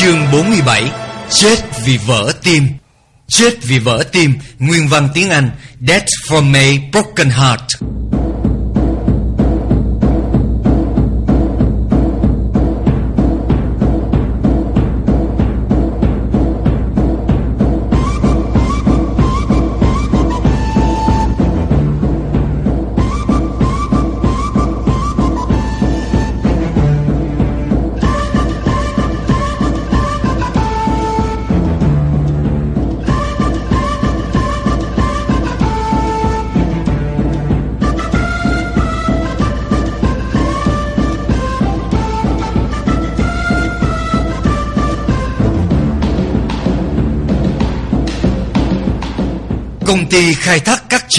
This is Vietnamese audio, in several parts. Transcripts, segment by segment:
Chương 47 Chết vì vỡ tim. Chết vì vỡ tim, Nguyên văn tiếng Anh, Death from a broken heart.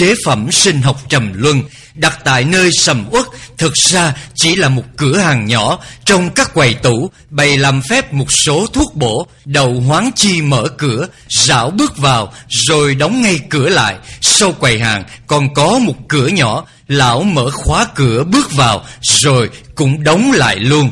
Chế phẩm sinh học trầm luân, đặt tại nơi sầm uất, thực ra chỉ là một cửa hàng nhỏ. Trong các quầy tủ, bày làm phép một số thuốc bổ, đầu hoáng chi mở cửa, rảo bước vào, rồi đóng ngay cửa lại. Sau quầy hàng, còn có một cửa nhỏ, lão mở khóa cửa bước vào, rồi cũng đóng lại luôn.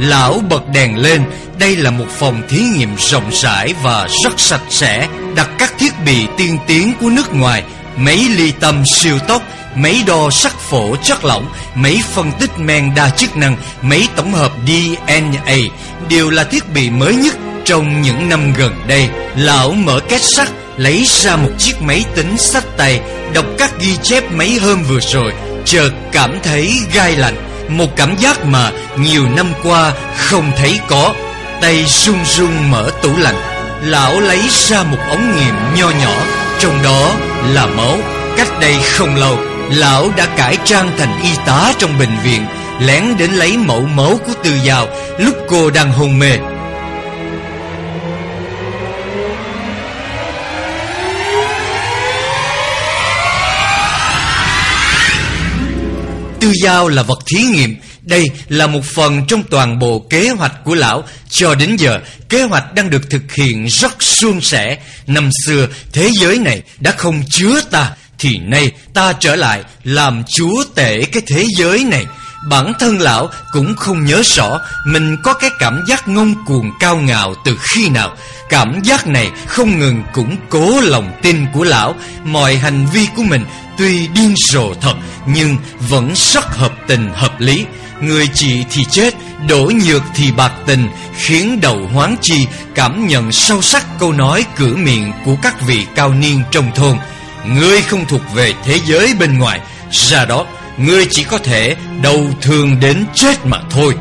Lão bật đèn lên. Đây là một phòng thí nghiệm rộng rãi và rất sạch sẽ. Đặt các thiết bị tiên tiến của nước ngoài. Máy ly tâm siêu tốc Máy đo sắc phổ chất lỏng Máy phân tích men đa chức năng Máy tổng hợp DNA Đều là thiết bị mới nhất trong những năm gần đây. Lão mở két sắt, Lấy ra một chiếc máy tính sách tay, Đọc các ghi chép mấy hôm vừa rồi. Chợt cảm thấy gai lạnh một cảm giác mà nhiều năm qua không thấy có. Tay run run mở tủ lạnh, Lão lấy ra một ống nghiệm nho nhỏ, Trong đó là máu. Cách đây không lâu, Lão đã cải trang thành y tá trong bệnh viện, Lén đến lấy mẫu máu của Tư Giao. Lúc cô đang hôn mê Tư Giao là vật thí nghiệm. Đây là một phần trong toàn bộ kế hoạch của lão. Cho đến giờ, kế hoạch đang được thực hiện rất suôn sẻ. Năm xưa, thế giới này đã không chứa ta, Thì nay ta trở lại làm chúa tể cái thế giới này. Bản thân lão cũng không nhớ rõ Mình có cái cảm giác ngông cuồng cao ngạo từ khi nào. Cảm giác này không ngừng củng cố lòng tin của lão. Mọi hành vi của mình tuy điên rồ thật, Nhưng vẫn rất hợp tình hợp lý. Người chị thì chết, Đổ nhược thì bạc tình, Khiến đầu hoáng chi, Cảm nhận sâu sắc câu nói cửa miệng Của các vị cao niên trong thôn. Ngươi không thuộc về thế giới bên ngoài, Ra đó, Ngươi chỉ có thể đau thương đến chết mà thôi.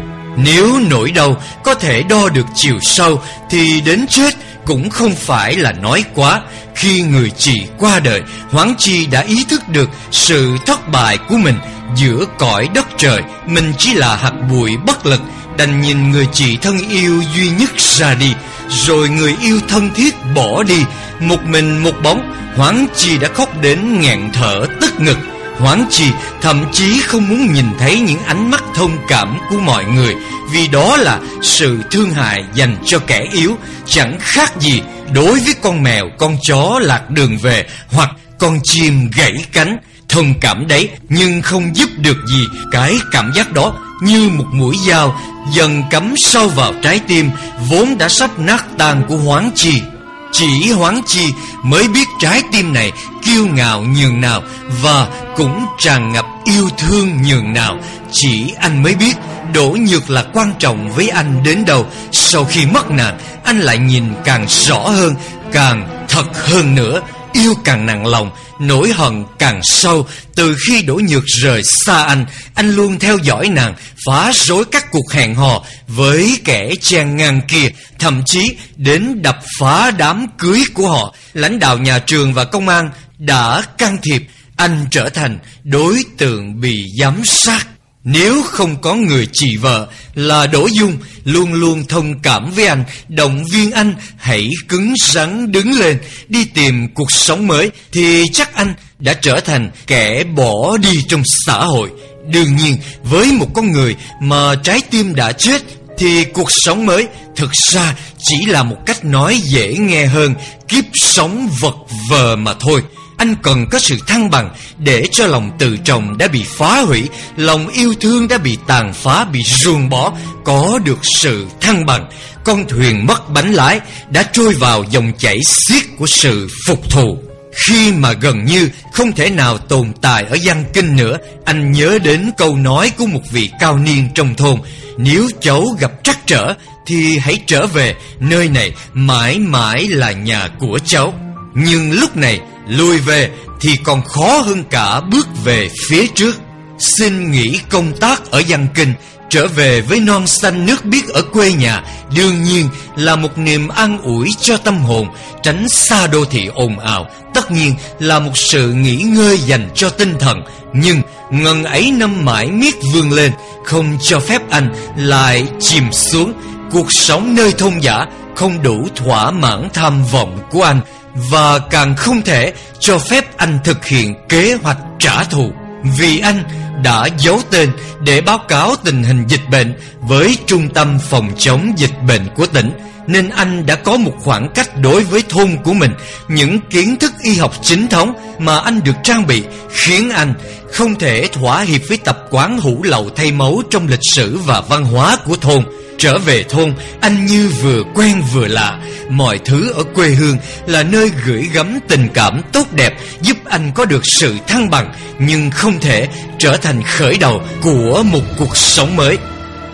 Nếu nỗi đau, có thể đo được chiều sâu Thì đến chết cũng không phải là nói quá. Khi người chị qua đời, Hoáng Chi đã ý thức được sự thất bại của mình. Giữa cõi đất trời, Mình chỉ là hạt bụi bất lực, Đành nhìn người chị thân yêu duy nhất ra đi. Rồi người yêu thân thiết bỏ đi, Một mình một bóng, Hoáng Chi đã khóc đến nghẹn thở tức ngực. Hoáng chi thậm chí không muốn nhìn thấy những ánh mắt thông cảm của mọi người. Vì đó là sự thương hại dành cho kẻ yếu. Chẳng khác gì đối với con mèo, con chó lạc đường về Hoặc con chim gãy cánh. Thông cảm đấy nhưng không giúp được gì. Cái cảm giác đó như một mũi dao Dần cắm sâu vào trái tim Vốn đã sắp nát tan của Hoáng Chi chỉ Hoáng Chi mới biết trái tim này kiêu ngạo nhường nào Và cũng tràn ngập yêu thương nhường nào. Chỉ anh mới biết Đỗ Nhược là quan trọng với anh đến đâu. Sau khi mất nàng Anh lại nhìn càng rõ hơn, Càng thật hơn nữa. Yêu càng nặng lòng, Nỗi hận càng sâu. Từ khi Đỗ Nhược rời xa anh Anh luôn theo dõi nàng, Phá rối các cuộc hẹn hò Với kẻ trang ngang kia, Thậm chí đến đập phá đám cưới của họ. Lãnh đạo nhà trường và công an Đã can thiệp, Anh trở thành đối tượng bị giám sát nếu không có người chị vợ là Đỗ Dung luôn luôn thông cảm với anh, động viên anh hãy cứng rắn đứng lên, đi tìm cuộc sống mới thì chắc anh đã trở thành kẻ bỏ đi trong xã hội. Đương nhiên, với một con người mà trái tim đã chết thì cuộc sống mới thực ra chỉ là một cách nói dễ nghe hơn kiếp sống vật vờ mà thôi. Anh cần có sự thăng bằng để cho lòng tự trọng đã bị phá hủy, lòng yêu thương đã bị tàn phá, bị ruồng bỏ, có được sự thăng bằng. Con thuyền mất bánh lái đã trôi vào dòng chảy xiết của sự phục thù. Khi mà gần như không thể nào tồn tại ở Giang Kinh nữa, anh nhớ đến câu nói của một vị cao niên trong thôn. Nếu cháu gặp trắc trở thì hãy trở về, nơi này mãi mãi là nhà của cháu. Nhưng lúc này lùi về thì còn khó hơn cả bước về phía trước. Xin nghỉ công tác ở Giang Kinh, trở về với non xanh nước biếc ở quê nhà. Đương nhiên là một niềm an ủi cho tâm hồn, tránh xa đô thị ồn ào. Tất nhiên là một sự nghỉ ngơi dành cho tinh thần. Nhưng ngần ấy năm mãi miết vươn lên, không cho phép anh lại chìm xuống. Cuộc sống nơi thôn giả không đủ thỏa mãn tham vọng của anh và càng không thể cho phép anh thực hiện kế hoạch trả thù, vì anh đã giấu tên để báo cáo tình hình dịch bệnh với Trung tâm Phòng chống dịch bệnh của tỉnh, nên anh đã có một khoảng cách đối với thôn của mình. Những kiến thức y học chính thống mà anh được trang bị khiến anh không thể thỏa hiệp với tập quán hủ lậu thay máu trong lịch sử và văn hóa của thôn. Trở về thôn, anh như vừa quen vừa lạ. Mọi thứ ở quê hương là nơi gửi gắm tình cảm tốt đẹp, giúp anh có được sự thăng bằng, nhưng không thể trở thành khởi đầu của một cuộc sống mới.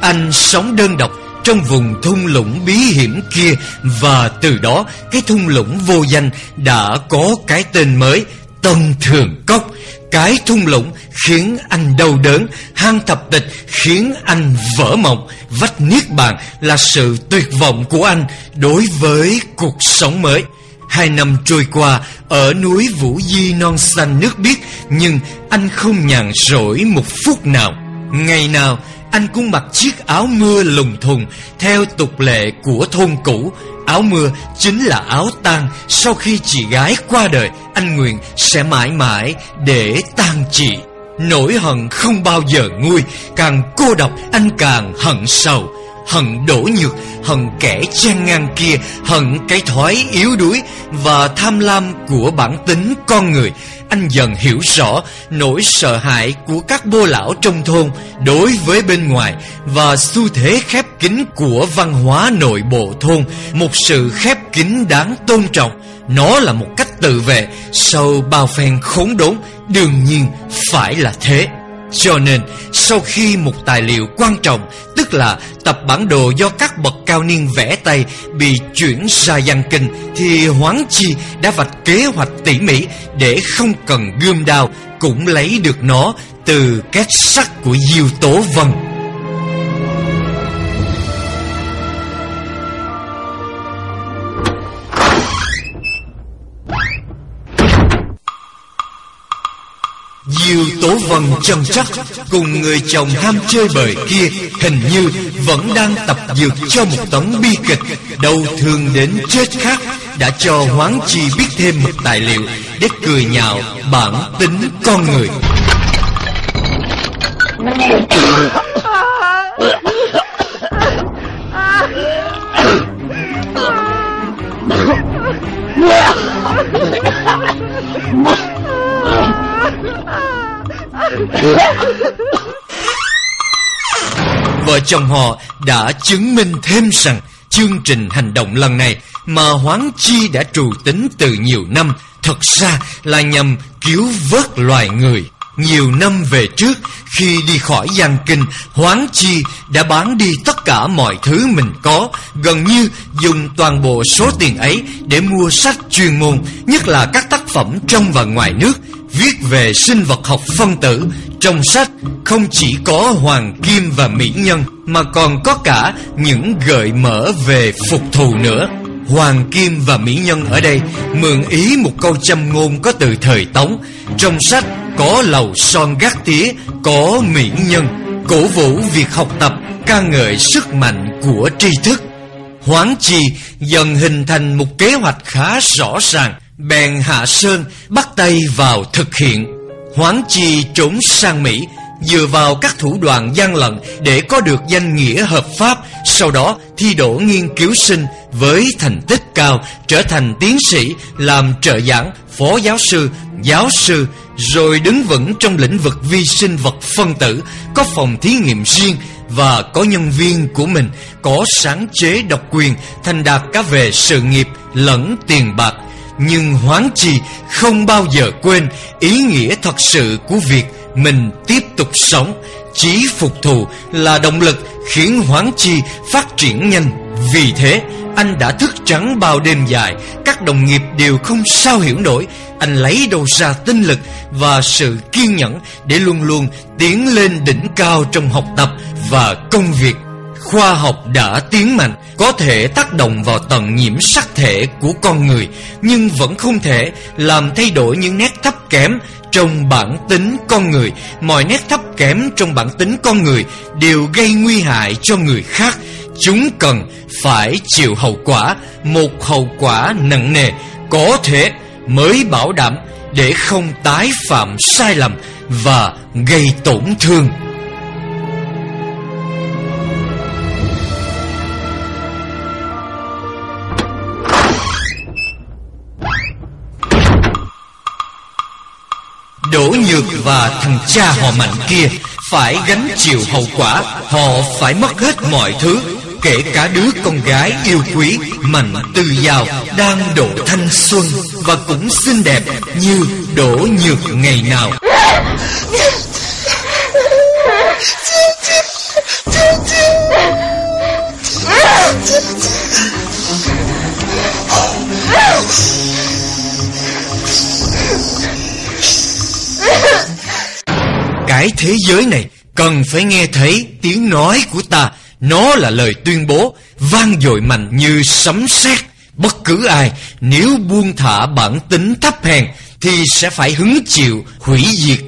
Anh sống đơn độc trong vùng thung lũng bí hiểm kia và từ đó cái thung lũng vô danh đã có cái tên mới Tân Thường Cốc cái thung lũng khiến anh đau đớn, Hang thập tịch khiến anh vỡ mộng, Vách niết bàn là sự tuyệt vọng của anh Đối với cuộc sống mới. Hai năm trôi qua, Ở núi Vũ Di non xanh nước biếc, Nhưng anh không nhàn rỗi một phút nào. Ngày nào anh cũng mặc chiếc áo mưa lùng thùng, Theo tục lệ của thôn cũ. Áo mưa chính là áo tang. Sau khi chị gái qua đời, Anh nguyện sẽ mãi mãi để tang chị. Nỗi hận không bao giờ nguôi, Càng cô độc anh càng hận sầu. Hận đổ nhược, Hận kẻ chen ngang kia, Hận cái thói yếu đuối Và tham lam của bản tính con người anh dần hiểu rõ nỗi sợ hãi của các bô lão trong thôn đối với bên ngoài và xu thế khép kín của văn hóa nội bộ thôn, một sự khép kín đáng tôn trọng. Nó là một cách tự vệ sau bao phen khốn đốn, đương nhiên phải là thế. Cho nên, sau khi một tài liệu quan trọng, tức là tập bản đồ do các bậc cao niên vẽ tay bị chuyển ra giang kinh, thì Hoáng Chi đã vạch kế hoạch tỉ mỉ để không cần gươm đao cũng lấy được nó từ két sắt của Diêu Tố Vân. Tố Vân chân chắc cùng người chồng ham chơi bời kia hình như vẫn đang tập dược cho một tấn bi kịch đau thương đến chết khác đã cho Hoáng Chi biết thêm một tài liệu để cười nhạo bản tính con người. Vợ chồng họ đã chứng minh thêm rằng chương trình hành động lần này mà Hoáng Chi đã trù tính từ nhiều năm thật ra là nhằm cứu vớt loài người. Nhiều năm về trước, khi đi khỏi Giang Kinh, Hoáng Chi đã bán đi tất cả mọi thứ mình có, gần như dùng toàn bộ số tiền ấy để mua sách chuyên môn, nhất là các tác phẩm trong và ngoài nước, viết về sinh vật học phân tử. Trong sách không chỉ có hoàng kim và mỹ nhân, mà còn có cả những gợi mở về phục thù nữa. Hoàng Kim và Mỹ Nhân ở đây mượn ý một câu châm ngôn có từ thời Tống. Trong sách có lầu son gác tía, có Mỹ Nhân, cổ vũ việc học tập, ca ngợi sức mạnh của tri thức. Hoáng Chi dần hình thành một kế hoạch khá rõ ràng Bèn hạ sơn bắt tay vào thực hiện. Hoáng chi trốn sang Mỹ, Dựa vào các thủ đoạn gian lận Để có được danh nghĩa hợp pháp, Sau đó thi đỗ nghiên cứu sinh Với thành tích cao, Trở thành tiến sĩ, Làm trợ giảng, Phó giáo sư Giáo sư, Rồi đứng vững trong lĩnh vực vi sinh vật phân tử, Có phòng thí nghiệm riêng Và có nhân viên của mình, Có sáng chế độc quyền, Thành đạt cả về sự nghiệp lẫn tiền bạc nhưng Hoáng Chi không bao giờ quên ý nghĩa thật sự của việc mình tiếp tục sống. Chí phục thù là động lực khiến Hoáng Chi phát triển nhanh. Vì thế, anh đã thức trắng bao đêm dài, các đồng nghiệp đều không sao hiểu nổi. Anh lấy đâu ra tinh lực và sự kiên nhẫn để luôn luôn tiến lên đỉnh cao trong học tập và công việc khoa học đã tiến mạnh có thể tác động vào tầng nhiễm sắc thể của con người, nhưng vẫn không thể làm thay đổi những nét thấp kém trong bản tính con người. Mọi nét thấp kém trong bản tính con người đều gây nguy hại cho người khác. Chúng cần phải chịu hậu quả, một hậu quả nặng nề, có thể mới bảo đảm để không tái phạm sai lầm và gây tổn thương. Đỗ Nhược và thằng cha họ Mạnh kia Phải gánh chịu hậu quả, Họ phải mất hết mọi thứ, Kể cả đứa con gái yêu quý, Mạnh Tư Giao Đang độ thanh xuân Và cũng xinh đẹp như Đỗ Nhược ngày nào. Cái thế giới này, cần phải nghe thấy tiếng nói của ta. Nó là lời tuyên bố, vang dội mạnh như sấm sét. Bất cứ ai, nếu buông thả bản tính thấp hèn, Thì sẽ phải hứng chịu hủy diệt.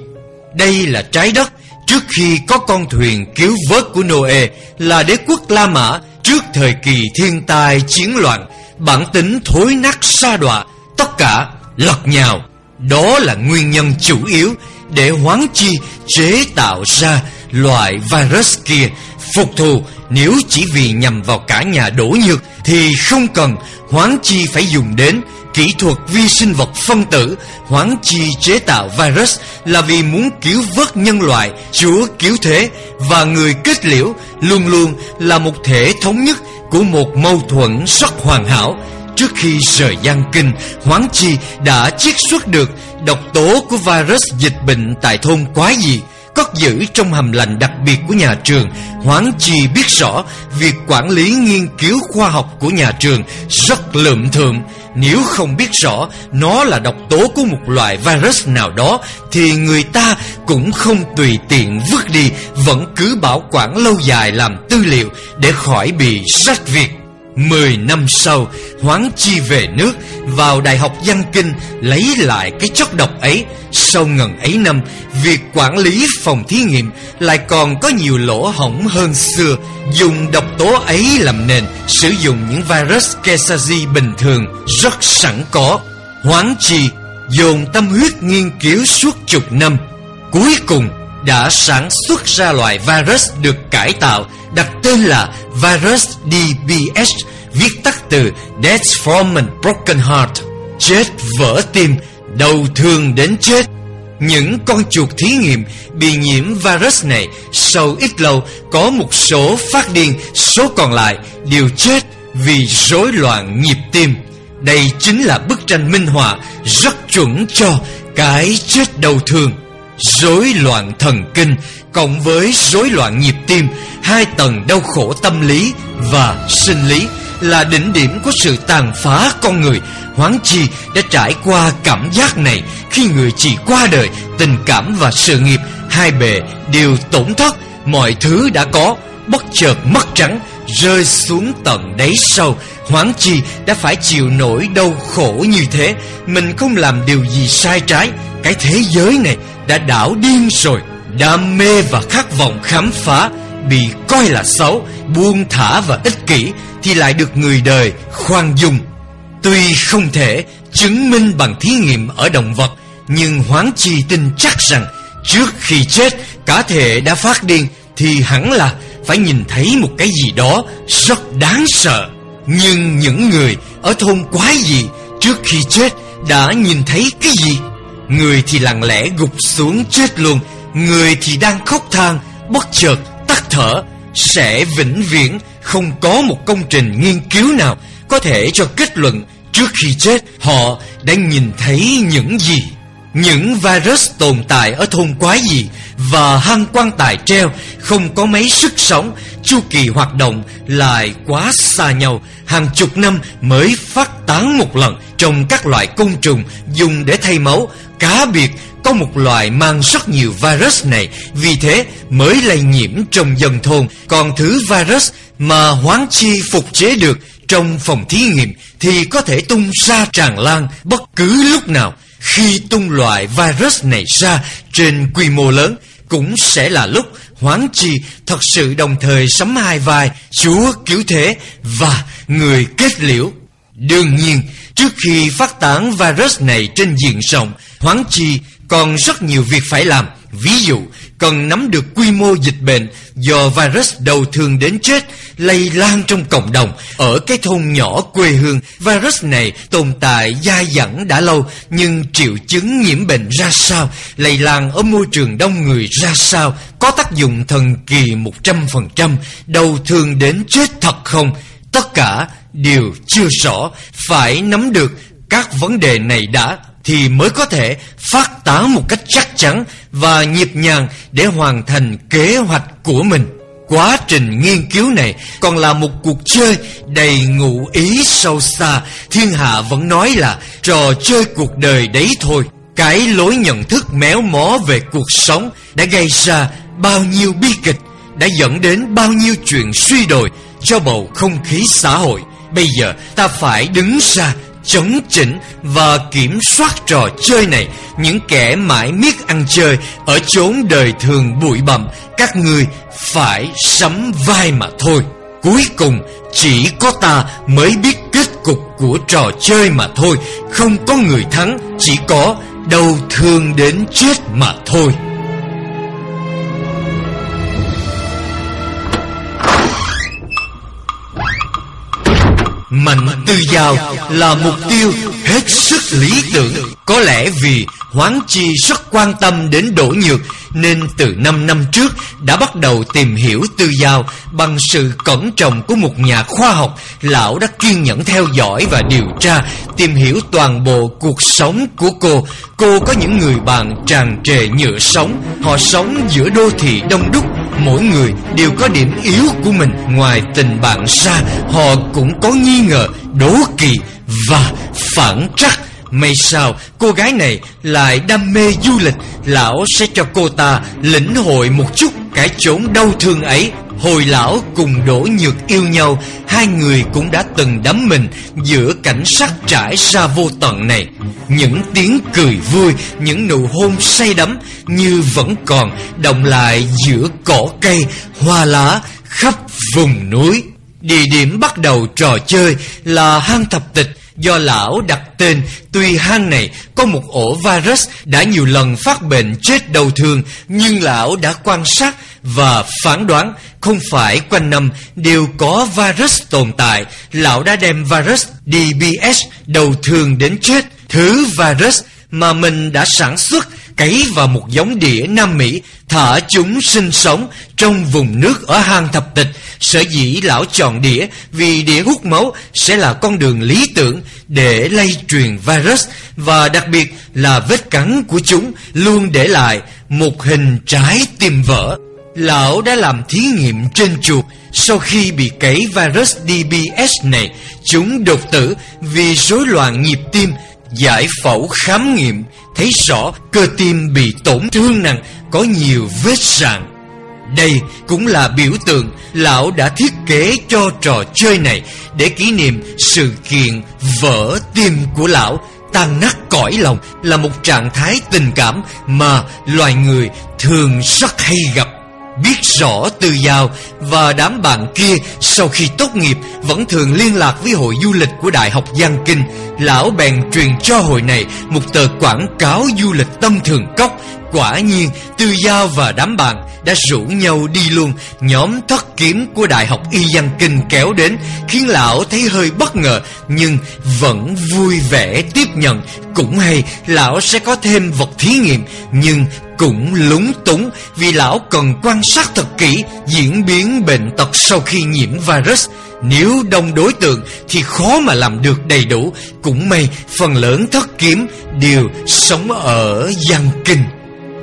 Đây là trái đất. Trước khi có con thuyền cứu vớt của Noe, Là đế quốc La Mã, Trước thời kỳ thiên tai chiến loạn, Bản tính thối nát sa đọa, Tất cả lật nhào. Đó là nguyên nhân chủ yếu để hoán chi chế tạo ra loại virus kia. Phục thù, nếu chỉ vì nhằm vào cả nhà đổ nhược thì không cần hoán chi phải dùng đến kỹ thuật vi sinh vật phân tử. Hoán chi chế tạo virus là vì muốn cứu vớt nhân loại, chúa cứu thế và người kết liễu luôn luôn là một thể thống nhất của một mâu thuẫn rất hoàn hảo. Trước khi rời Giang Kinh, Hoáng Chi đã chiết xuất được độc tố của virus dịch bệnh tại thôn Quá Dị cất giữ trong hầm lạnh đặc biệt của nhà trường Hoáng Chi biết rõ việc quản lý nghiên cứu khoa học của nhà trường rất lượm thượng. Nếu không biết rõ nó là độc tố của một loại virus nào đó Thì người ta cũng không tùy tiện vứt đi Vẫn cứ bảo quản lâu dài làm tư liệu để khỏi bị rách việc Mười năm sau Hoáng chi về nước, Vào Đại học Văn Kinh, Lấy lại cái chất độc ấy. Sau ngần ấy năm, Việc quản lý phòng thí nghiệm Lại còn có nhiều lỗ hổng hơn xưa. Dùng độc tố ấy làm nền, Sử dụng những virus Kesazi bình thường, Rất sẵn có. Hoáng chi, Dồn tâm huyết nghiên cứu suốt chục năm. Cuối cùng đã sản xuất ra loại virus được cải tạo, đặt tên là virus DBS viết tắt từ Death from a Broken Heart, chết vỡ tim đầu thương đến chết. Những con chuột thí nghiệm bị nhiễm virus này sau ít lâu có một số phát điên, số còn lại đều chết vì rối loạn nhịp tim. Đây chính là bức tranh minh họa rất chuẩn cho cái chết đầu thương rối loạn thần kinh cộng với rối loạn nhịp tim, hai tầng đau khổ tâm lý và sinh lý là đỉnh điểm của sự tàn phá con người. Hoáng Chi đã trải qua cảm giác này, khi người chỉ qua đời, Tình cảm và sự nghiệp, hai bề đều tổn thất, Mọi thứ đã có, bất chợt mất trắng, Rơi xuống tận đáy sâu. Hoáng Chi đã phải chịu nỗi đau khổ như thế, Mình không làm điều gì sai trái. Cái thế giới này đã đảo điên rồi, Đam mê và khát vọng khám phá, Bị coi là xấu, Buông thả và ích kỷ, Thì lại được người đời khoan dung. Tuy không thể chứng minh bằng thí nghiệm ở động vật, Nhưng Hoáng Chi tin chắc rằng Trước khi chết cả thể đã phát điên, Thì hẳn là phải nhìn thấy một cái gì đó rất đáng sợ. Nhưng những người ở thôn quái gì Trước khi chết đã nhìn thấy cái gì? Người thì lặng lẽ gục xuống chết luôn. Người thì đang khóc than, Bất chợt, tắt thở. Sẽ vĩnh viễn không có một công trình nghiên cứu nào Có thể cho kết luận Trước khi chết. Họ đã nhìn thấy những gì? Những virus tồn tại ở thôn quái gì Và hang quan tài treo Không có mấy sức sống, Chu kỳ hoạt động lại quá xa nhau. Hàng chục năm mới phát tán một lần. Trong các loại côn trùng dùng để thay máu Cá biệt có một loài mang rất nhiều virus này Vì thế mới lây nhiễm trong dân thôn Còn thứ virus mà hoán chi phục chế được trong phòng thí nghiệm thì có thể tung ra tràn lan bất cứ lúc nào. Khi tung loại virus này ra trên quy mô lớn cũng sẽ là lúc Hoáng Chi thật sự đồng thời sắm hai vai Chúa cứu thế và người kết liễu. Đương nhiên, trước khi phát tán virus này trên diện rộng, Hoáng Chi còn rất nhiều việc phải làm. Ví dụ, cần nắm được quy mô dịch bệnh do virus đầu thường đến chết lây lan trong cộng đồng. Ở cái thôn nhỏ quê hương, virus này tồn tại dai dẳng đã lâu, nhưng triệu chứng nhiễm bệnh ra sao, lây lan ở môi trường đông người ra sao, có tác dụng thần kỳ 100%, đầu thường đến chết thật không? Tất cả đều chưa rõ, phải nắm được các vấn đề này đã thì mới có thể phát tán một cách chắc chắn và nhịp nhàng để hoàn thành kế hoạch của mình. Quá trình nghiên cứu này còn là một cuộc chơi đầy ngụ ý sâu xa. Thiên hạ vẫn nói là trò chơi cuộc đời đấy thôi. Cái lối nhận thức méo mó về cuộc sống đã gây ra bao nhiêu bi kịch, đã dẫn đến bao nhiêu chuyện suy đồi cho bầu không khí xã hội. Bây giờ ta phải đứng ra chống chỉnh và kiểm soát trò chơi này. Những kẻ mãi miết ăn chơi ở chốn đời thường bụi bặm, các người phải sắm vai mà thôi. Cuối cùng, chỉ có ta mới biết kết cục của trò chơi mà thôi. Không có người thắng, chỉ có đau thương đến chết mà thôi. Mạnh tư giao là mục tiêu hết sức lý tưởng. Có lẽ vì Hoáng Chi rất quan tâm đến đổ Nhược, Nên từ 5 năm trước đã bắt đầu tìm hiểu tư giao Bằng sự cẩn trọng của một nhà khoa học Lão đã kiên nhẫn theo dõi và điều tra, Tìm hiểu toàn bộ cuộc sống của cô. Cô có những người bạn tràn trề nhựa sống, Họ sống giữa đô thị đông đúc Mỗi người đều có điểm yếu của mình. Ngoài tình bạn ra Họ cũng có nghi ngờ, đố kỵ và phản trắc. May sao cô gái này lại đam mê du lịch. Lão sẽ cho cô ta lĩnh hội một chút cái chốn đau thương ấy. Hồi lão cùng đổ nhược yêu nhau, Hai người cũng đã từng đắm mình Giữa cảnh sắc trải ra vô tận này. Những tiếng cười vui, Những nụ hôn say đắm Như vẫn còn Động lại giữa cỏ cây, Hoa lá khắp vùng núi. Địa điểm bắt đầu trò chơi là hang thập tịch. Do lão đặt tên, tuy hang này có một ổ virus đã nhiều lần phát bệnh chết đầu thường nhưng lão đã quan sát và phán đoán không phải quanh năm đều có virus tồn tại lão đã đem virus DBS đầu thường đến chết thứ virus mà mình đã sản xuất cấy vào một giống đĩa Nam Mỹ, thả chúng sinh sống trong vùng nước ở hang thập tịch. Sở dĩ lão chọn đĩa vì đĩa hút máu sẽ là con đường lý tưởng để lây truyền virus và đặc biệt là vết cắn của chúng luôn để lại một hình trái tim vỡ. Lão đã làm thí nghiệm trên chuột. Sau khi bị cấy virus DBS này, Chúng đột tử vì rối loạn nhịp tim, Giải phẫu khám nghiệm. Thấy rõ cơ tim bị tổn thương nặng, Có nhiều vết sạn Đây cũng là biểu tượng Lão đã thiết kế cho trò chơi này Để kỷ niệm sự kiện vỡ tim của lão. Tan nát cõi lòng là một trạng thái tình cảm Mà loài người thường rất hay gặp. Biết rõ Tư Giao và đám bạn kia sau khi tốt nghiệp vẫn thường liên lạc với hội du lịch của Đại học Giang Kinh. Lão bèn truyền cho hội này một tờ quảng cáo du lịch tâm thường cốc. Quả nhiên Tư Giao và đám bạn đã rủ nhau đi luôn Nhóm thất kiếm của Đại học Y Văn Kinh kéo đến, Khiến lão thấy hơi bất ngờ, Nhưng vẫn vui vẻ tiếp nhận Cũng hay, lão sẽ có thêm vật thí nghiệm, Nhưng cũng lúng túng Vì lão cần quan sát thật kỹ Diễn biến bệnh tật sau khi nhiễm virus. Nếu đông đối tượng Thì khó mà làm được đầy đủ. Cũng may, phần lớn thất kiếm Đều sống ở Giang Kinh.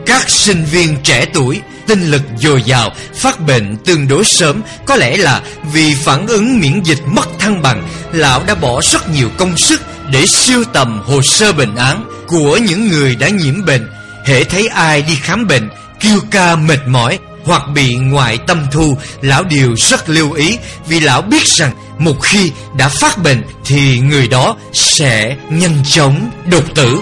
Các sinh viên trẻ tuổi, tinh lực dồi dào, phát bệnh tương đối sớm, có lẽ là vì phản ứng miễn dịch mất thăng bằng, lão đã bỏ rất nhiều công sức để siêu tầm hồ sơ bệnh án của những người đã nhiễm bệnh hễ thấy ai đi khám bệnh, kêu ca mệt mỏi hoặc bị ngoại tâm thu, lão đều rất lưu ý vì lão biết rằng một khi đã phát bệnh thì người đó sẽ nhanh chóng đột tử.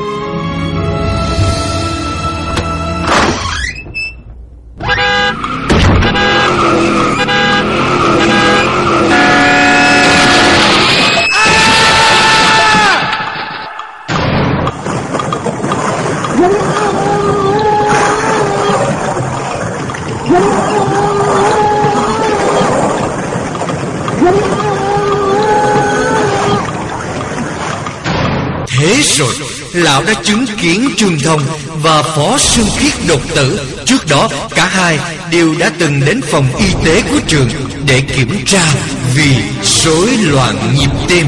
Thế rồi, Lão đã chứng kiến Trương Thông Và Phó Sương Khiết đột tử. Trước đó, cả hai đều đã từng đến phòng y tế của trường Để kiểm tra vì rối loạn nhịp tim.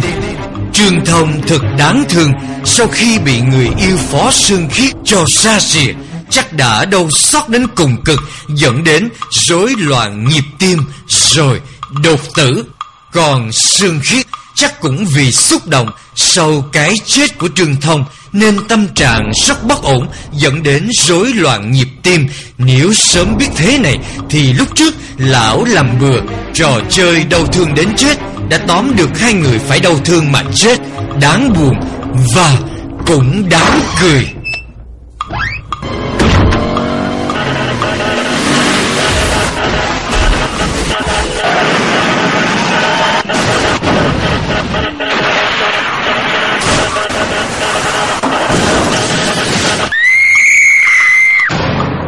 Trương Thông thật đáng thương, Sau khi bị người yêu Phó Sương Khiết cho xa rìa, Chắc đã đau xót đến cùng cực, Dẫn đến rối loạn nhịp tim. Rồi đột tử, Còn Sương Khiết chắc cũng vì xúc động sau cái chết của Trương Thông, nên tâm trạng rất bất ổn, dẫn đến rối loạn nhịp tim. Nếu sớm biết thế này, thì lúc trước lão làm bừa, trò chơi đau thương đến chết, đã tóm được hai người phải đau thương mà chết đáng buồn và cũng đáng cười.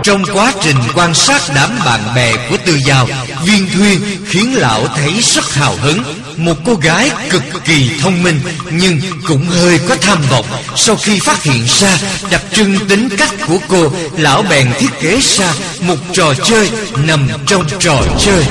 Trong quá trình quan sát đám bạn bè của Tư Giao Viên Thuyên khiến lão thấy rất hào hứng. Một cô gái cực kỳ thông minh Nhưng cũng hơi có tham vọng. Sau khi phát hiện ra đặc trưng tính cách của cô Lão bèn thiết kế ra một trò chơi nằm trong trò chơi.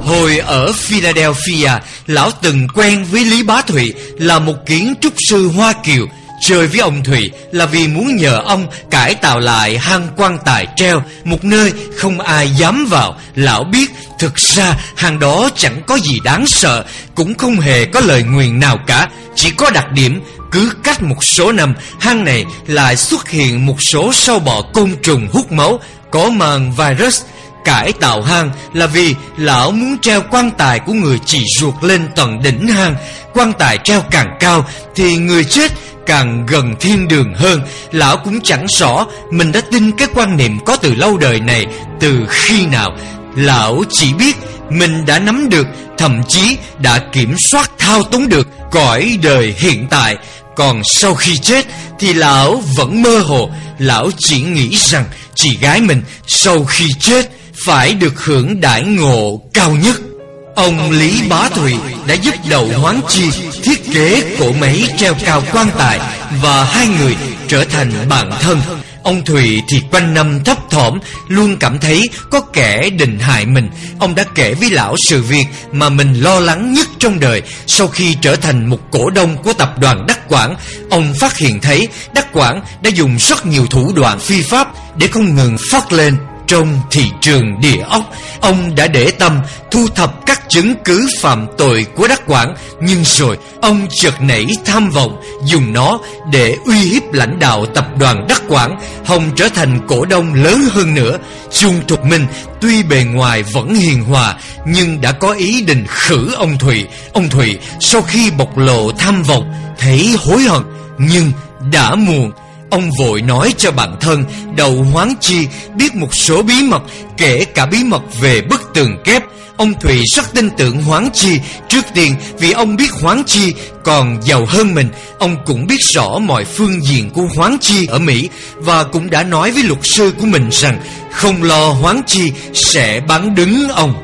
Hồi ở Philadelphia, lão từng quen với Lý Bá Thụy là một kiến trúc sư Hoa Kiều. Chơi với ông Thủy là vì muốn nhờ ông cải tạo lại hang quan tài treo, Một nơi không ai dám vào. Lão biết, thực ra hang đó chẳng có gì đáng sợ, Cũng không hề có lời nguyền nào cả. Chỉ có đặc điểm, cứ cách một số năm, Hang này lại xuất hiện một số sâu bọ côn trùng hút máu, Có màng virus. Cải tạo hang là vì lão muốn treo quan tài của người chị ruột lên tận đỉnh hang. Quan tài treo càng cao thì người chết càng gần thiên đường hơn. Lão cũng chẳng rõ Mình đã tin cái quan niệm có từ lâu đời này Từ khi nào. Lão chỉ biết Mình đã nắm được, Thậm chí đã kiểm soát thao túng được Cõi đời hiện tại. Còn sau khi chết Thì lão vẫn mơ hồ. Lão chỉ nghĩ rằng Chị gái mình sau khi chết Phải được hưởng đại ngộ cao nhất. Ông Lý Bá Thụy đã giúp đầu Hoáng Chi thiết kế cỗ máy treo cao quan tài và hai người trở thành bạn thân. Ông Thụy thì quanh năm thấp thỏm Luôn cảm thấy có kẻ định hại mình. Ông đã kể với lão sự việc Mà mình lo lắng nhất trong đời. Sau khi trở thành một cổ đông của tập đoàn Đắc Quảng Ông phát hiện thấy Đắc Quảng đã dùng rất nhiều thủ đoạn phi pháp Để không ngừng phát lên trong thị trường địa ốc. Ông đã để tâm thu thập các chứng cứ phạm tội của Đắc Quảng, Nhưng rồi ông chợt nảy tham vọng, Dùng nó để uy hiếp lãnh đạo tập đoàn Đắc Quảng, Hồng trở thành cổ đông lớn hơn nữa. Chung Thục Minh tuy bề ngoài vẫn hiền hòa, Nhưng đã có ý định khử ông Thụy. Ông Thụy sau khi bộc lộ tham vọng, Thấy hối hận, Nhưng đã muộn. Ông vội nói cho bản thân, Đầu Hoáng Chi, biết một số bí mật, Kể cả bí mật về bức tường kép. Ông Thụy rất tin tưởng Hoáng Chi. Trước tiên, vì ông biết Hoáng Chi, còn giàu hơn mình, Ông cũng biết rõ mọi phương diện của Hoáng Chi ở Mỹ, Và cũng đã nói với luật sư của mình rằng Không lo Hoáng Chi sẽ bắn đứng ông.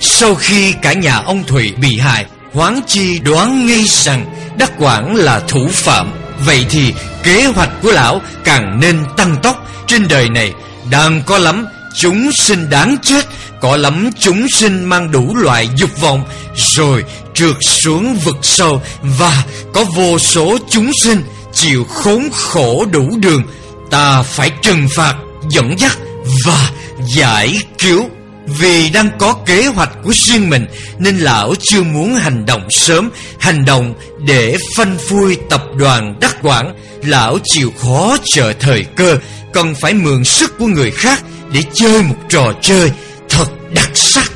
Sau khi cả nhà ông Thụy bị hại, Hoáng Chi đoán ngay rằng Đắc Quảng là thủ phạm. Vậy thì kế hoạch của lão càng nên tăng tốc. Trên đời này đang có lắm chúng sinh đáng chết Có lắm chúng sinh mang đủ loại dục vọng Rồi trượt xuống vực sâu Và có vô số chúng sinh chịu khốn khổ đủ đường. Ta phải trừng phạt, dẫn dắt và giải cứu vì đang có kế hoạch của riêng mình, Nên lão chưa muốn hành động sớm, Hành động để phanh phui tập đoàn đắc quảng. Lão chịu khó chờ thời cơ, Cần phải mượn sức của người khác Để chơi một trò chơi thật đặc sắc.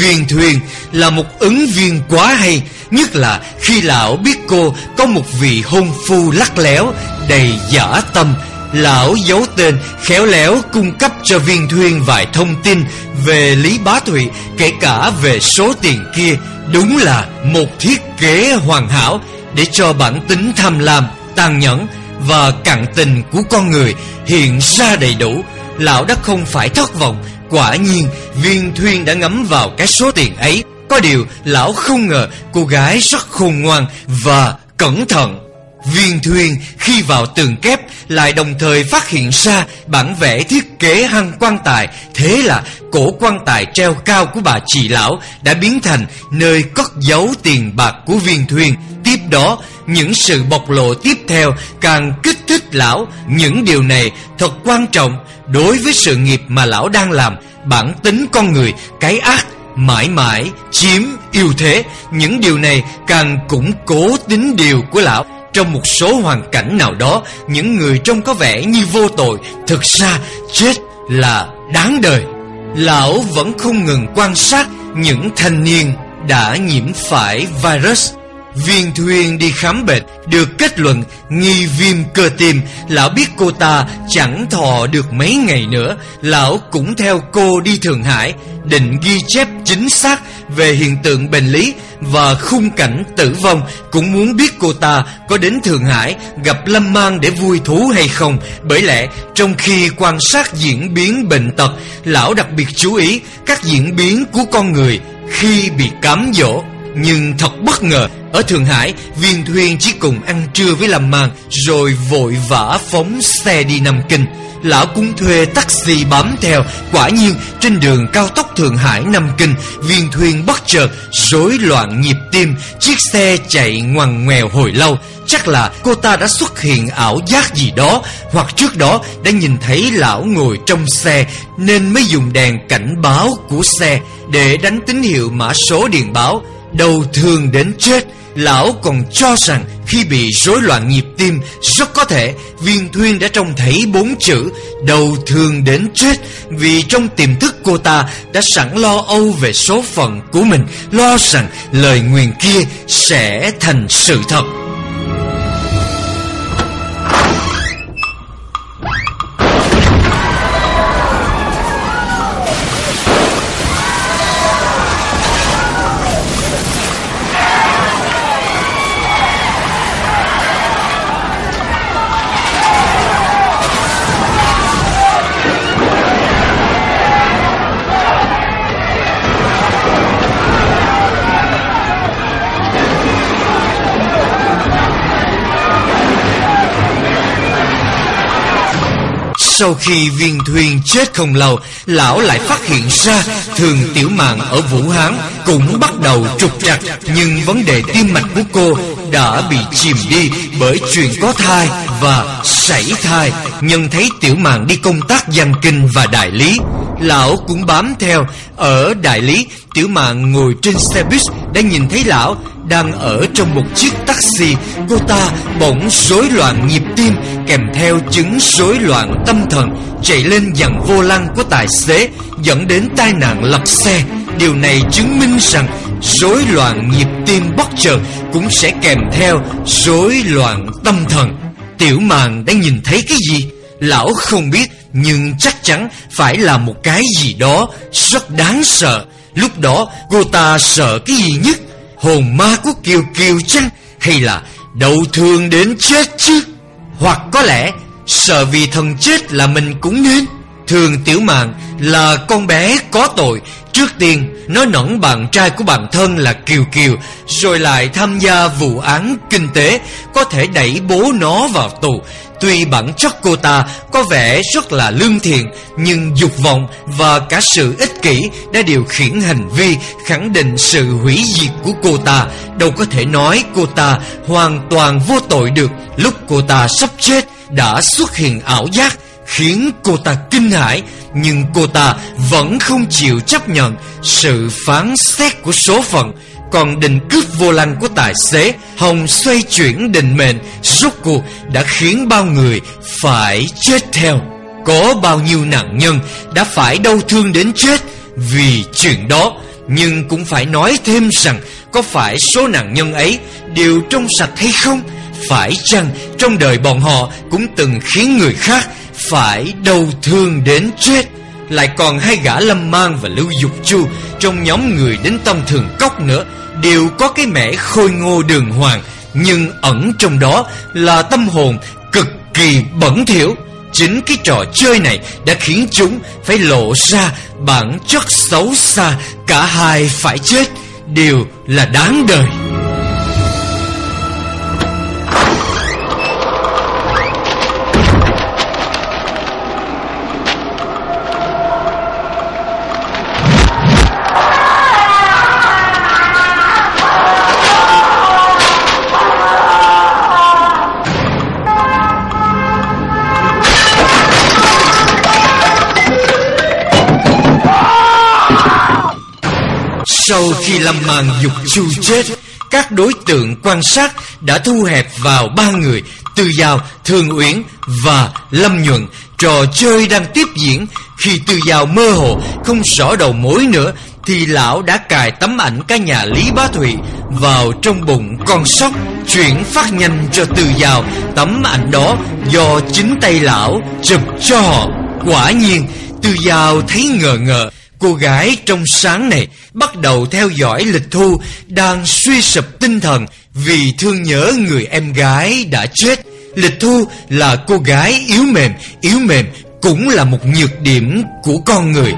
Viên Thuyền là một ứng viên quá hay, Nhất là khi lão biết cô có một vị hôn phu lắc léo, Đầy giả tâm Lão giấu tên khéo léo cung cấp cho viên thuyền vài thông tin về Lý Bá Thụy Kể cả về số tiền kia. Đúng là một thiết kế hoàn hảo Để cho bản tính tham lam, tàn nhẫn và cặn tình của con người hiện ra đầy đủ. Lão đã không phải thất vọng. Quả nhiên viên thuyền đã ngắm vào cái số tiền ấy. Có điều lão không ngờ cô gái rất khôn ngoan và cẩn thận. Viên thuyền khi vào tường kép lại đồng thời phát hiện ra bản vẽ thiết kế hăng quan tài. Thế là cổ quan tài treo cao của bà chị lão đã biến thành nơi cất giấu tiền bạc của viên thuyền. Tiếp đó, những sự bộc lộ tiếp theo càng kích thích lão. Những điều này thật quan trọng đối với sự nghiệp mà lão đang làm. Bản tính con người, cái ác mãi mãi chiếm yêu thế những điều này càng củng cố tính điều của lão trong một số hoàn cảnh nào đó, Những người trông có vẻ như vô tội, Thực ra chết là đáng đời. Lão vẫn không ngừng quan sát Những thanh niên đã nhiễm phải virus. Viên Thuyên đi khám bệnh Được kết luận nghi viêm cơ tim. Lão biết cô ta chẳng thọ được mấy ngày nữa. Lão cũng theo cô đi Thượng Hải, Định ghi chép chính xác về hiện tượng bệnh lý Và khung cảnh tử vong, Cũng muốn biết cô ta có đến Thượng Hải Gặp Lâm Mang để vui thú hay không. Bởi lẽ, trong khi quan sát diễn biến bệnh tật, Lão đặc biệt chú ý các diễn biến của con người Khi bị cám dỗ nhưng thật bất ngờ, Ở Thượng Hải, Viên Thuyên chỉ cùng ăn trưa với Lâm Mang Rồi vội vã phóng xe đi Nam Kinh. Lão cũng thuê taxi bám theo. Quả nhiên, trên đường cao tốc Thượng Hải Nam Kinh, Viên Thuyên bất chợt rối loạn nhịp tim. Chiếc xe chạy ngoằn ngoèo hồi lâu. Chắc là cô ta đã xuất hiện ảo giác gì đó, Hoặc trước đó đã nhìn thấy lão ngồi trong xe, Nên mới dùng đèn cảnh báo của xe Để đánh tín hiệu mã số điện báo đầu thương đến chết, Lão còn cho rằng khi bị rối loạn nhịp tim, Rất có thể viên thuyên đã trông thấy bốn chữ Đầu thương đến chết, Vì trong tiềm thức cô ta đã sẵn lo âu về số phận của mình, Lo rằng lời nguyền kia sẽ thành sự thật. Sau khi viên thuyền chết không lâu, Lão lại phát hiện ra Thường tiểu mạng ở Vũ Hán Cũng bắt đầu trục trặc. Nhưng vấn đề tim mạch của cô Đã bị chìm đi Bởi chuyện có thai và sảy thai. Nhân thấy tiểu mạng đi công tác giang kinh và đại lý, Lão cũng bám theo. Ở đại lý, Tiểu mạng ngồi trên xe buýt Đã nhìn thấy lão đang ở trong một chiếc taxi, Cô ta bỗng rối loạn nhịp tim, Kèm theo chứng rối loạn tâm thần, Chạy lên dặn vô lăng của tài xế, Dẫn đến tai nạn lật xe. Điều này chứng minh rằng rối loạn nhịp tim bất chợt cũng sẽ kèm theo rối loạn tâm thần. Tiểu màng đã nhìn thấy cái gì? Lão không biết, Nhưng chắc chắn phải là một cái gì đó Rất đáng sợ. Lúc đó, cô ta sợ cái gì nhất? Hồn ma của Kiều Kiều chăng? Hay là đau thương đến chết chứ? Hoặc có lẽ Sợ vì thần chết là mình cũng nên. Thường Tiểu Mạn là con bé có tội. Trước tiên, nó nõn bạn trai của bản thân là Kiều Kiều, Rồi lại tham gia vụ án kinh tế, Có thể đẩy bố nó vào tù. Tuy bản chất cô ta có vẻ rất là lương thiện, Nhưng dục vọng và cả sự ích kỷ đã điều khiển hành vi Khẳng định sự hủy diệt của cô ta. Đâu có thể nói cô ta hoàn toàn vô tội được Lúc cô ta sắp chết đã xuất hiện ảo giác, khiến cô ta kinh hãi. Nhưng cô ta vẫn không chịu chấp nhận sự phán xét của số phận còn định cướp vô lăng của tài xế, hồng xoay chuyển định mệnh, rốt cuộc đã khiến bao người phải chết theo. Có bao nhiêu nạn nhân đã phải đau thương đến chết vì chuyện đó. Nhưng cũng phải nói thêm rằng, có phải số nạn nhân ấy đều trong sạch hay không? Phải chăng trong đời bọn họ cũng từng khiến người khác phải đau thương đến chết? Lại còn hai gã lâm mang và lưu dục chu, Trong nhóm người đến tâm thường cốc nữa. Đều có cái mẻ khôi ngô đường hoàng, Nhưng ẩn trong đó là tâm hồn cực kỳ bẩn thỉu. Chính cái trò chơi này đã khiến chúng phải lộ ra bản chất xấu xa, Cả hai phải chết. Đều là đáng đời. Sau khi Lâm Màn dục chu chết Các đối tượng quan sát đã thu hẹp vào ba người Tư Giao, Thường Uyển và Lâm Nhuận. Trò chơi đang tiếp diễn. Khi Tư Giao mơ hồ không rõ đầu mối nữa Thì lão đã cài tấm ảnh cái nhà Lý Bá Thụy Vào trong bụng con sóc Chuyển phát nhanh cho Tư Giao. Tấm ảnh đó do chính tay lão chụp cho họ. Quả nhiên Tư Giao thấy ngờ ngờ. Cô gái trong sáng này bắt đầu theo dõi lịch thu đang suy sụp tinh thần vì thương nhớ người em gái đã chết. Lịch thu là cô gái yếu mềm, yếu mềm cũng là một nhược điểm của con người.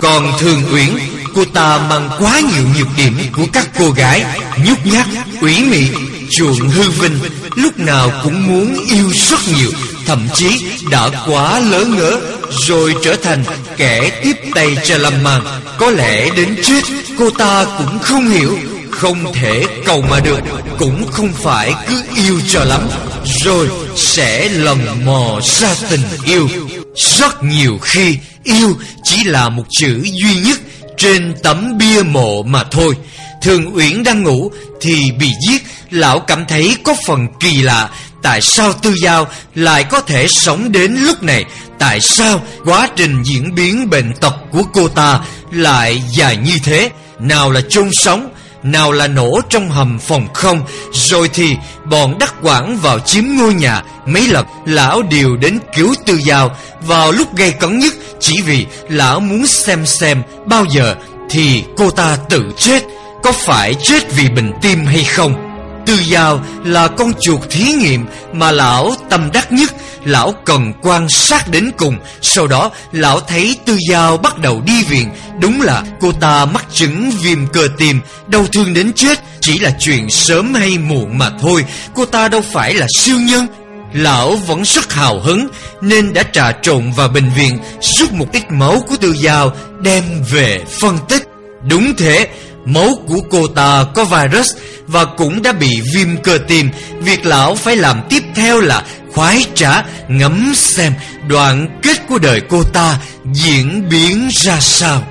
Còn Thường Uyển Cô ta mang quá nhiều nhược điểm của các cô gái Nhút nhát, ủy mị, chuộng hư vinh Lúc nào cũng muốn yêu rất nhiều Thậm chí đã quá lớn ngỡ Rồi trở thành kẻ tiếp tay cho lâm màn Có lẽ đến chết cô ta cũng không hiểu Không thể cầu mà được Cũng không phải cứ yêu cho lắm Rồi sẽ lần mò ra tình yêu. Rất nhiều khi yêu chỉ là một chữ duy nhất trên tấm bia mộ mà thôi. Thường Uyển đang ngủ thì bị giết, Lão cảm thấy có phần kỳ lạ. Tại sao Tư Giao lại có thể sống đến lúc này? Tại sao quá trình diễn biến bệnh tật của cô ta lại dài như thế? Nào là chôn sống nào là nổ trong hầm phòng không, Rồi thì bọn đắc quản vào chiếm ngôi nhà. Mấy lần, lão đều đến cứu tư giao. Vào lúc gây cấn nhất, Chỉ vì lão muốn xem xem Bao giờ thì cô ta tự chết. Có phải chết vì bệnh tim hay không? Tư Giao là con chuột thí nghiệm mà lão tâm đắc nhất. Lão cần quan sát đến cùng. Sau đó, lão thấy Tư Giao bắt đầu đi viện. Đúng là cô ta mắc chứng viêm cơ tim, Đau thương đến chết. Chỉ là chuyện sớm hay muộn mà thôi. Cô ta đâu phải là siêu nhân. Lão vẫn rất hào hứng, Nên đã trà trộn vào bệnh viện, Rút một ít máu của Tư Giao Đem về phân tích. Đúng thế Máu của cô ta có virus Và cũng đã bị viêm cơ tim. Việc lão phải làm tiếp theo là khoái trả ngắm xem đoạn kết của đời cô ta diễn biến ra sao.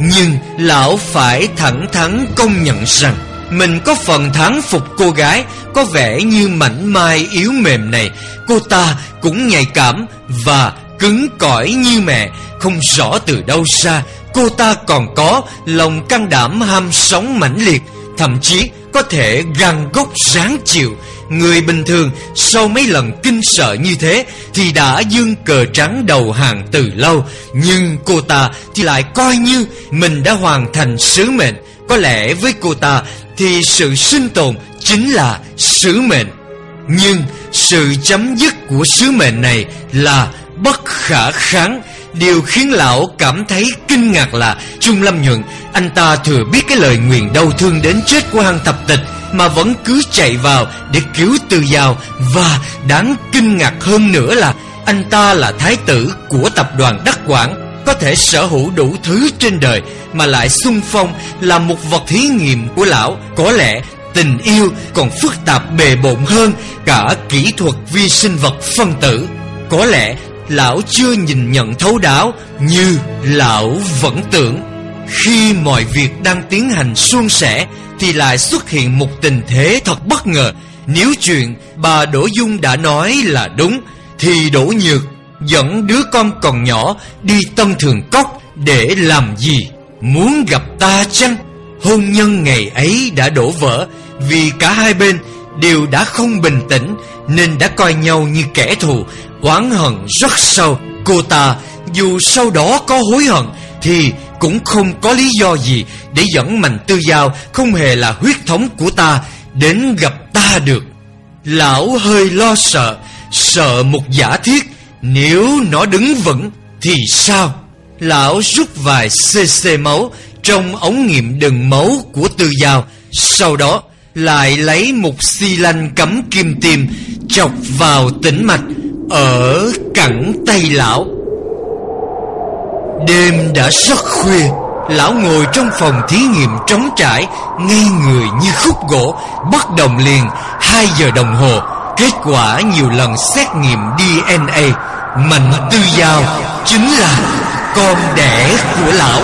Nhưng lão phải thẳng thắn công nhận rằng Mình có phần thắng phục cô gái Có vẻ như mảnh mai yếu mềm này. Cô ta cũng nhạy cảm Và cứng cỏi như mẹ, Không rõ từ đâu ra Cô ta còn có lòng can đảm ham sống mãnh liệt, Thậm chí có thể gằn gốc ráng chịu. Người bình thường sau mấy lần kinh sợ như thế Thì đã dương cờ trắng đầu hàng từ lâu. Nhưng cô ta thì lại coi như mình đã hoàn thành sứ mệnh. Có lẽ với cô ta thì sự sinh tồn chính là sứ mệnh. Nhưng sự chấm dứt của sứ mệnh này là bất khả kháng. Điều khiến lão cảm thấy kinh ngạc là, Trung Lâm Nhuận, Anh ta thừa biết cái lời nguyện đau thương đến chết của hăng thập tịch Mà vẫn cứ chạy vào để cứu Tư Giao. Và đáng kinh ngạc hơn nữa là, Anh ta là thái tử của tập đoàn Đắc Quảng, Có thể sở hữu đủ thứ trên đời Mà lại xung phong là một vật thí nghiệm của lão. Có lẽ tình yêu còn phức tạp bề bộn hơn Cả kỹ thuật vi sinh vật phân tử. Có lẽ Lão chưa nhìn nhận thấu đáo Như lão vẫn tưởng Khi mọi việc đang tiến hành suôn sẻ, Thì lại xuất hiện một tình thế thật bất ngờ Nếu chuyện bà Đỗ Dung đã nói là đúng, Thì Đỗ Nhược dẫn đứa con còn nhỏ đi Tân Thường Cốc để làm gì? Muốn gặp ta chăng? Hôn nhân ngày ấy đã đổ vỡ, Vì cả hai bên đều đã không bình tĩnh, Nên đã coi nhau như kẻ thù oán hận rất sâu. Cô ta, dù sau đó có hối hận, Thì cũng không có lý do gì Để dẫn Mạnh Tư Giao Không hề là huyết thống của ta Đến gặp ta được. Lão hơi lo sợ Sợ một giả thiết. Nếu nó đứng vững Thì sao? Lão rút vài cc máu Trong ống nghiệm đựng máu của Tư Giao, Sau đó lại lấy một xi lanh cắm kim tiêm chọc vào tĩnh mạch ở cẳng tay lão. Đêm đã rất khuya, Lão ngồi trong phòng thí nghiệm trống trải, Ngây người như khúc gỗ Bất động liền 2 giờ đồng hồ, Kết quả nhiều lần xét nghiệm DNA Mạnh tư giao Chính là con đẻ của lão.